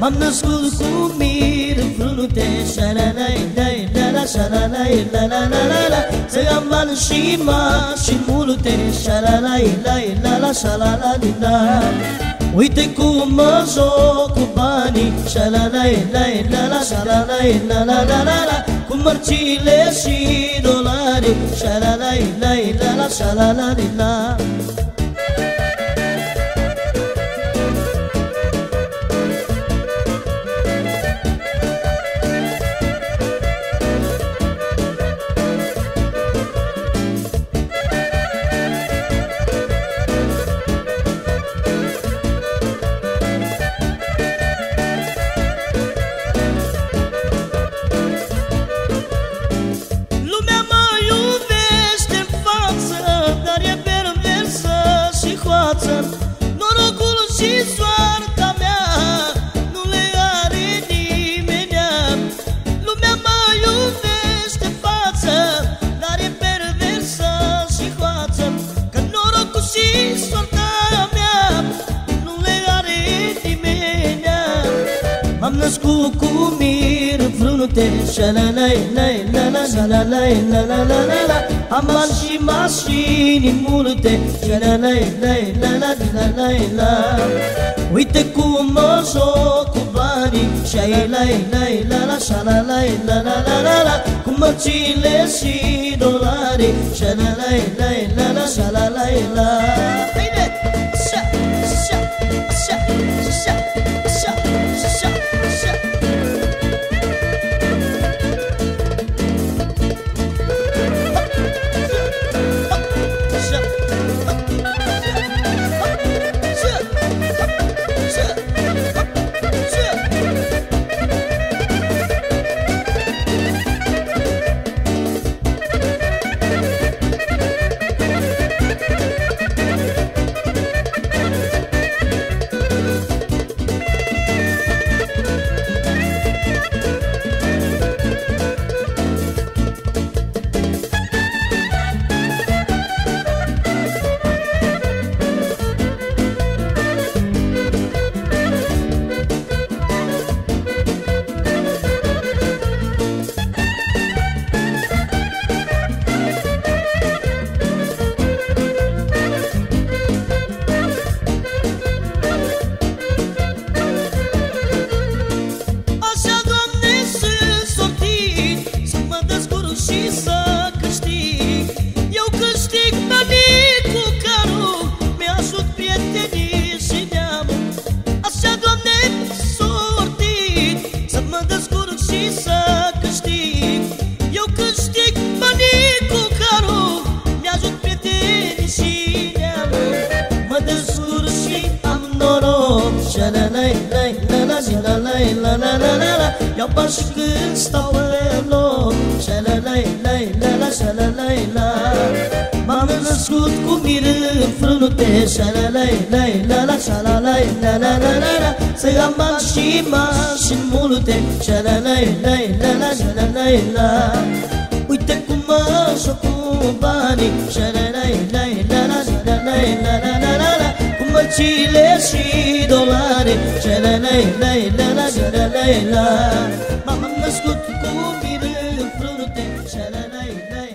M-am născut cu mir în frunte Șalalai, dai, la la, șalalai, la la la la la Să am bani și mași și multe Șalalai, dai, la la, șalalai, la Uite cum mă joc cu banii Șalalai, lai, la la, șalalai, la la la la la Cu mărcile și dolari Șalalai, lai, la la, șalalai, la la M-am născut cu mir frunte Șalalai, lai, la la, șalalai, la la la la la Am bani și mașini multe Șalalai, lai, la la la la la Uite cum mă joc cu banii Șai, lai, lai, la la, șalalai, la la la la la Cu mărcile și dolari Șalalai, lai, la la, șalalai, la Bine! Așa, așa, așa, așa Iar paș când stau pe loc la la la la la M-am născut cu mire în frunte Șelelei, lei, lele, la la la la, am bani și mașini multe Șelelei, lei, lele, șelelei, la la la la, Uite cum mă joc cu banii Șelelei, lei, lele, șelelei, la, la, la mătăcile și dolare Cele lei, lei, le la, cele lei, la. M-am născut cu mine în frunte Cele lei, lei